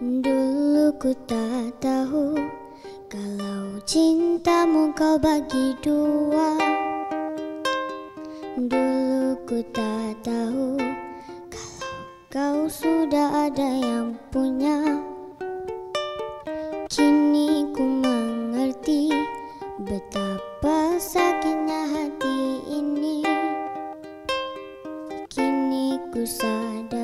Dulu ku tak tahu Kalau cintamu kau bagi dua. Dulu ku tak tahu Kalau kau sudah ada yang punya. Kini ku mengerti Betapa sakitnya hati ini. Kini ku sadar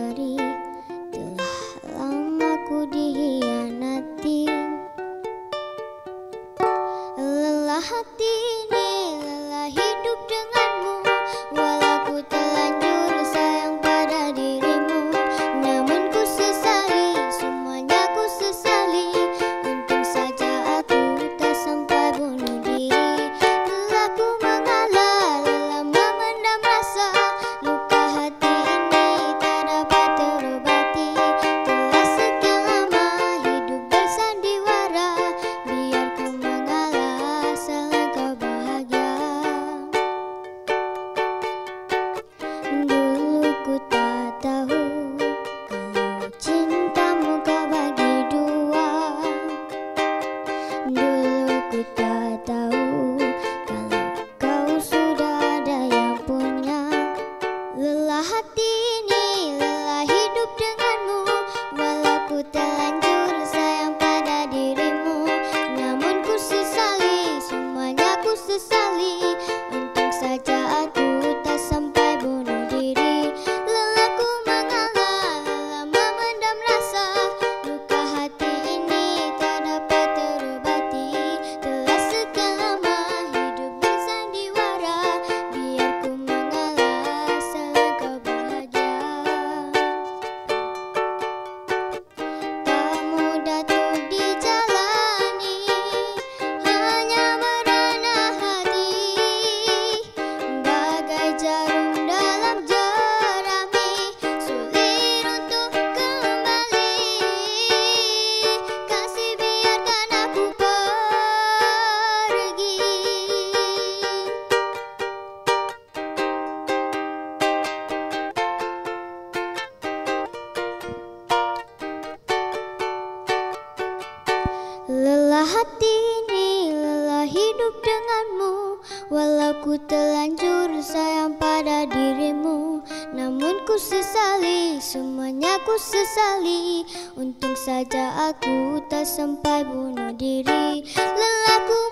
hati ini Dulu ku tak hati ini lelah hidup denganmu. Walau ku telanjur sayang pada dirimu Namun ku sesali, semuanya ku sesali. Untung saja aku tak sampai bunuh diri. Lelahku